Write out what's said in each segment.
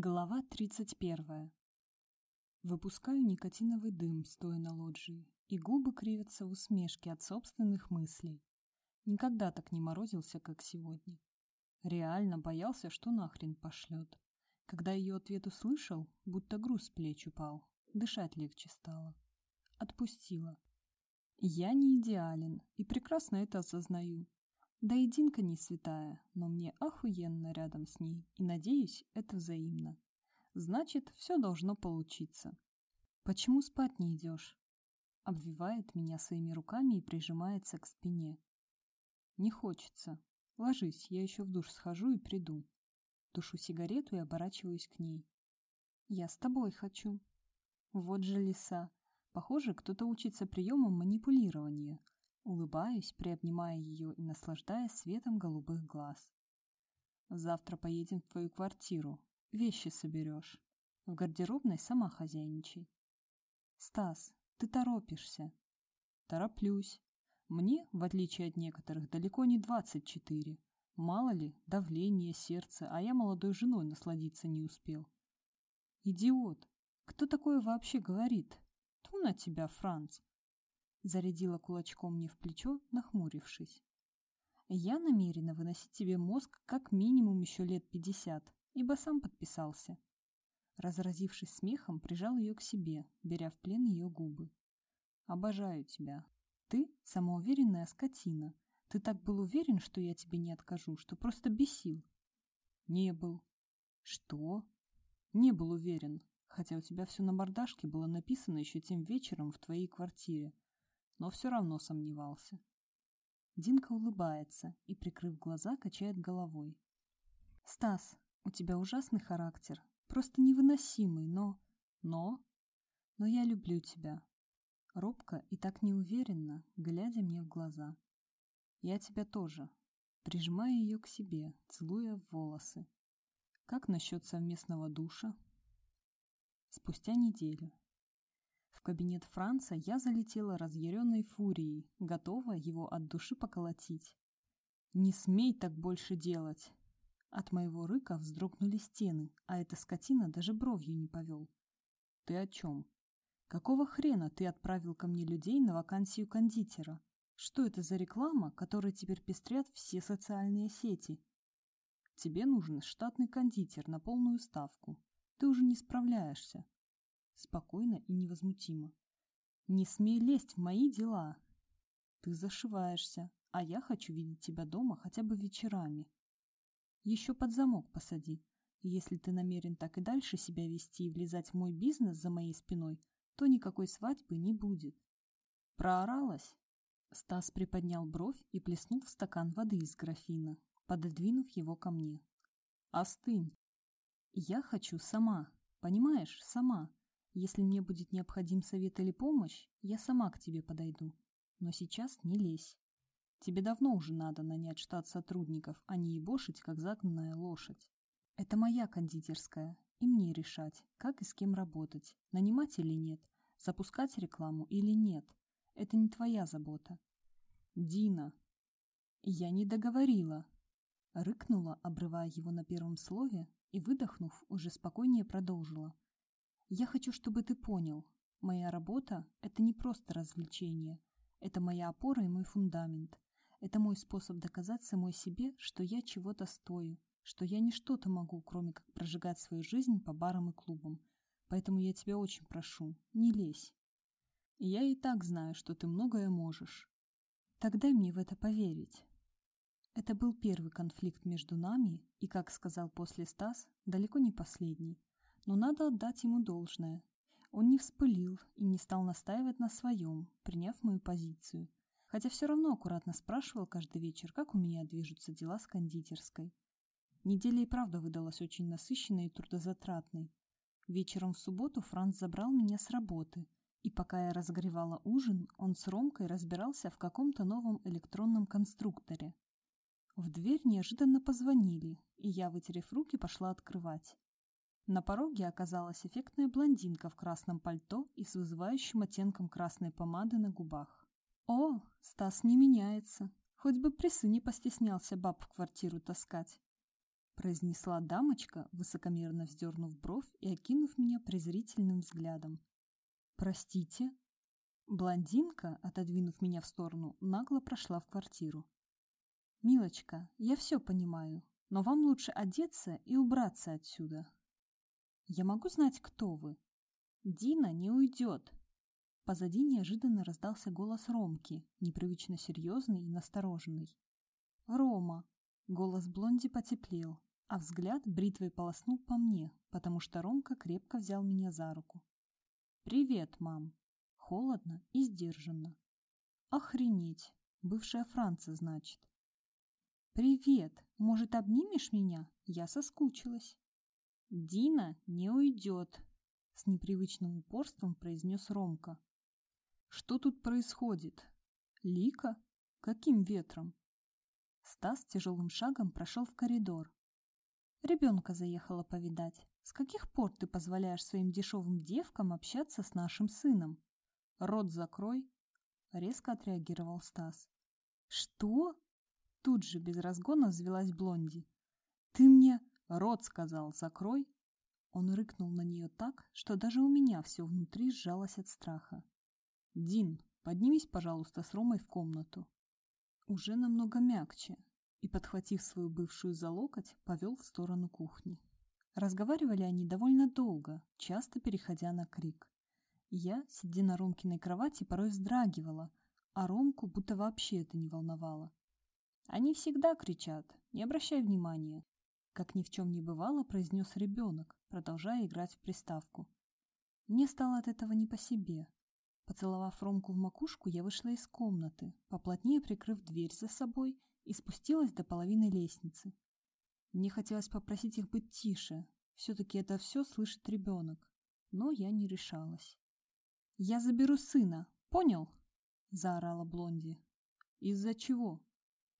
Глава 31. Выпускаю никотиновый дым, стоя на лоджии, и губы кривятся в усмешке от собственных мыслей. Никогда так не морозился, как сегодня. Реально боялся, что нахрен пошлет. Когда ее ответ услышал, будто груз с плеч упал, дышать легче стало. Отпустила. Я не идеален и прекрасно это осознаю. Да и Динка не святая, но мне охуенно рядом с ней, и, надеюсь, это взаимно. Значит, все должно получиться. Почему спать не идешь? Обвивает меня своими руками и прижимается к спине. Не хочется. Ложись, я еще в душ схожу и приду. Тушу сигарету и оборачиваюсь к ней. Я с тобой хочу. Вот же лиса. Похоже, кто-то учится приемам манипулирования. Улыбаюсь, приобнимая ее и наслаждаясь светом голубых глаз. Завтра поедем в твою квартиру. Вещи соберешь. В гардеробной сама хозяйничай. Стас, ты торопишься. Тороплюсь. Мне, в отличие от некоторых, далеко не 24. Мало ли, давление, сердце, а я молодой женой насладиться не успел. Идиот! Кто такое вообще говорит? Ту на тебя, Франц. Зарядила кулачком мне в плечо, нахмурившись. Я намерена выносить тебе мозг как минимум еще лет пятьдесят, ибо сам подписался. Разразившись смехом, прижал ее к себе, беря в плен ее губы. «Обожаю тебя. Ты — самоуверенная скотина. Ты так был уверен, что я тебе не откажу, что просто бесил». «Не был». «Что?» «Не был уверен, хотя у тебя все на мордашке было написано еще тем вечером в твоей квартире но все равно сомневался. Динка улыбается и, прикрыв глаза, качает головой. «Стас, у тебя ужасный характер, просто невыносимый, но... но... но я люблю тебя». Робко и так неуверенно, глядя мне в глаза. «Я тебя тоже». Прижимая ее к себе, целуя в волосы. «Как насчет совместного душа?» Спустя неделю. В кабинет Франца я залетела разъяренной фурией, готова его от души поколотить. «Не смей так больше делать!» От моего рыка вздрогнули стены, а эта скотина даже бровью не повел. «Ты о чем? Какого хрена ты отправил ко мне людей на вакансию кондитера? Что это за реклама, которой теперь пестрят все социальные сети? Тебе нужен штатный кондитер на полную ставку. Ты уже не справляешься спокойно и невозмутимо. «Не смей лезть в мои дела. Ты зашиваешься, а я хочу видеть тебя дома хотя бы вечерами. Еще под замок посади. Если ты намерен так и дальше себя вести и влезать в мой бизнес за моей спиной, то никакой свадьбы не будет». Прооралась? Стас приподнял бровь и плеснул в стакан воды из графина, пододвинув его ко мне. «Остынь. Я хочу сама, понимаешь, сама. Если мне будет необходим совет или помощь, я сама к тебе подойду. Но сейчас не лезь. Тебе давно уже надо нанять штат сотрудников, а не ебошить, как загнанная лошадь. Это моя кондитерская, и мне решать, как и с кем работать, нанимать или нет, запускать рекламу или нет. Это не твоя забота. Дина. Я не договорила. Рыкнула, обрывая его на первом слове, и, выдохнув, уже спокойнее продолжила. Я хочу, чтобы ты понял, моя работа – это не просто развлечение. Это моя опора и мой фундамент. Это мой способ доказать самой себе, что я чего-то стою, что я не что-то могу, кроме как прожигать свою жизнь по барам и клубам. Поэтому я тебя очень прошу, не лезь. Я и так знаю, что ты многое можешь. Тогда мне в это поверить. Это был первый конфликт между нами, и, как сказал после Стас, далеко не последний но надо отдать ему должное. Он не вспылил и не стал настаивать на своем, приняв мою позицию. Хотя все равно аккуратно спрашивал каждый вечер, как у меня движутся дела с кондитерской. Неделя и правда выдалась очень насыщенной и трудозатратной. Вечером в субботу Франц забрал меня с работы, и пока я разогревала ужин, он с Ромкой разбирался в каком-то новом электронном конструкторе. В дверь неожиданно позвонили, и я, вытерев руки, пошла открывать. На пороге оказалась эффектная блондинка в красном пальто и с вызывающим оттенком красной помады на губах. О, Стас не меняется. Хоть бы при сыне постеснялся баб в квартиру таскать. произнесла дамочка, высокомерно вздернув бровь и окинув меня презрительным взглядом. «Простите?» Блондинка, отодвинув меня в сторону, нагло прошла в квартиру. «Милочка, я все понимаю, но вам лучше одеться и убраться отсюда. Я могу знать, кто вы?» «Дина не уйдет!» Позади неожиданно раздался голос Ромки, непривычно серьезный и настороженный. «Рома!» Голос Блонди потеплел, а взгляд бритвой полоснул по мне, потому что Ромка крепко взял меня за руку. «Привет, мам!» Холодно и сдержанно. «Охренеть! Бывшая Франция, значит!» «Привет! Может, обнимешь меня? Я соскучилась!» «Дина не уйдет!» С непривычным упорством произнес Ромка. «Что тут происходит? Лика? Каким ветром?» Стас тяжелым шагом прошел в коридор. «Ребенка заехала повидать. С каких пор ты позволяешь своим дешевым девкам общаться с нашим сыном?» «Рот закрой!» — резко отреагировал Стас. «Что?» Тут же без разгона взвелась Блонди. «Ты мне...» — рот сказал, закрой. Он рыкнул на нее так, что даже у меня все внутри сжалось от страха. «Дин, поднимись, пожалуйста, с Ромой в комнату». Уже намного мягче, и, подхватив свою бывшую за локоть, повел в сторону кухни. Разговаривали они довольно долго, часто переходя на крик. Я, сидя на Ромкиной кровати, порой вздрагивала, а Ромку будто вообще это не волновало. Они всегда кричат, не обращай внимания. Как ни в чем не бывало, произнес ребенок, продолжая играть в приставку. Мне стало от этого не по себе. Поцеловав Ромку в макушку, я вышла из комнаты, поплотнее прикрыв дверь за собой и спустилась до половины лестницы. Мне хотелось попросить их быть тише, все-таки это все слышит ребенок, но я не решалась. «Я заберу сына, понял?» – заорала Блонди. «Из-за чего?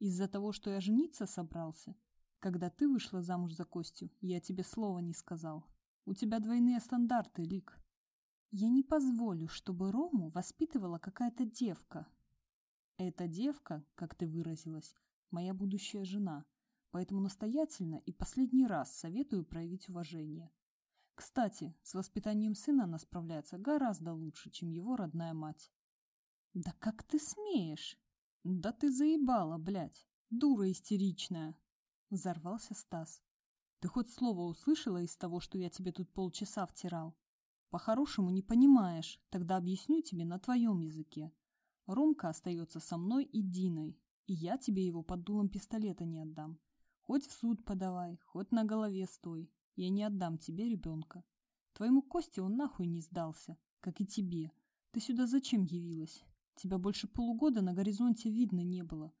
Из-за того, что я жениться собрался? Когда ты вышла замуж за Костю, я тебе слова не сказал. У тебя двойные стандарты, Лик. Я не позволю, чтобы Рому воспитывала какая-то девка. Эта девка, как ты выразилась, моя будущая жена, поэтому настоятельно и последний раз советую проявить уважение. Кстати, с воспитанием сына она справляется гораздо лучше, чем его родная мать. Да как ты смеешь? Да ты заебала, блядь, дура истеричная. Взорвался Стас. Ты хоть слово услышала из того, что я тебе тут полчаса втирал? По-хорошему не понимаешь, тогда объясню тебе на твоем языке. Ромка остается со мной и Диной, и я тебе его под дулом пистолета не отдам. Хоть в суд подавай, хоть на голове стой. Я не отдам тебе ребенка. Твоему Косте он нахуй не сдался, как и тебе. Ты сюда зачем явилась? Тебя больше полугода на горизонте видно не было.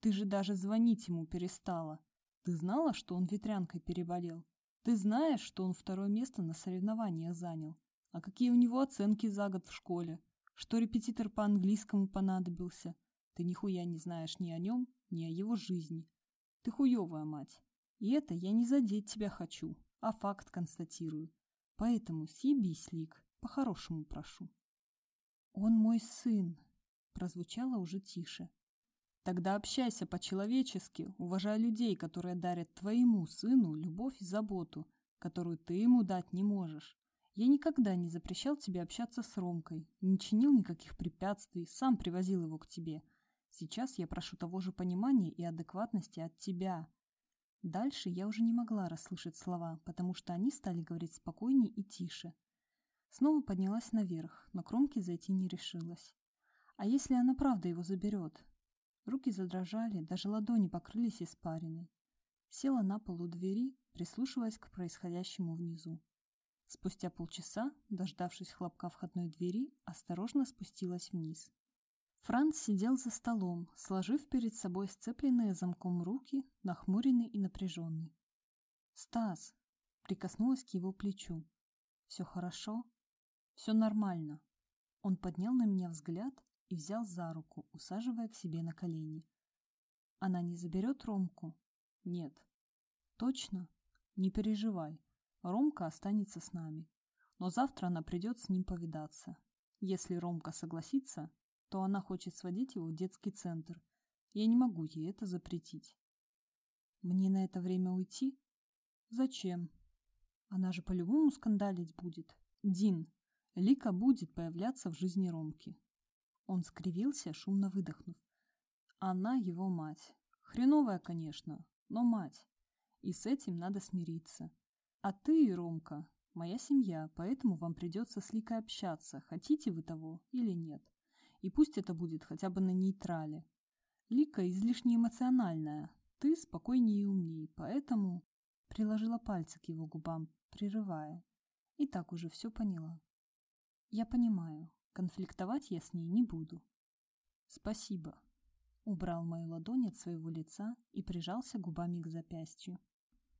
Ты же даже звонить ему перестала. Ты знала, что он ветрянкой переболел? Ты знаешь, что он второе место на соревнованиях занял? А какие у него оценки за год в школе? Что репетитор по английскому понадобился? Ты нихуя не знаешь ни о нем, ни о его жизни. Ты хуевая мать. И это я не задеть тебя хочу, а факт констатирую. Поэтому съебись, Лик, по-хорошему прошу. Он мой сын, прозвучало уже тише. Тогда общайся по-человечески, уважай людей, которые дарят твоему сыну любовь и заботу, которую ты ему дать не можешь. Я никогда не запрещал тебе общаться с Ромкой, не чинил никаких препятствий, сам привозил его к тебе. Сейчас я прошу того же понимания и адекватности от тебя. Дальше я уже не могла расслышать слова, потому что они стали говорить спокойнее и тише. Снова поднялась наверх, но кромки зайти не решилась. А если она правда его заберет? Руки задрожали, даже ладони покрылись испариной. Села на полу двери, прислушиваясь к происходящему внизу. Спустя полчаса, дождавшись хлопка входной двери, осторожно спустилась вниз. Франц сидел за столом, сложив перед собой сцепленные замком руки, нахмуренный и напряженный. «Стас!» — прикоснулась к его плечу. «Все хорошо?» «Все нормально». Он поднял на меня взгляд и взял за руку, усаживая к себе на колени. «Она не заберет Ромку?» «Нет». «Точно?» «Не переживай. Ромка останется с нами. Но завтра она придет с ним повидаться. Если Ромка согласится, то она хочет сводить его в детский центр. Я не могу ей это запретить. Мне на это время уйти? Зачем? Она же по-любому скандалить будет. Дин, Лика будет появляться в жизни Ромки. Он скривился, шумно выдохнув. Она его мать. Хреновая, конечно, но мать. И с этим надо смириться. А ты, Ромка, моя семья, поэтому вам придется с Ликой общаться, хотите вы того или нет. И пусть это будет хотя бы на нейтрале. Лика излишне эмоциональная, ты спокойнее и умнее, поэтому... Приложила пальцы к его губам, прерывая. И так уже все поняла. Я понимаю, конфликтовать я с ней не буду. Спасибо. Убрал мою ладонь от своего лица и прижался губами к запястью.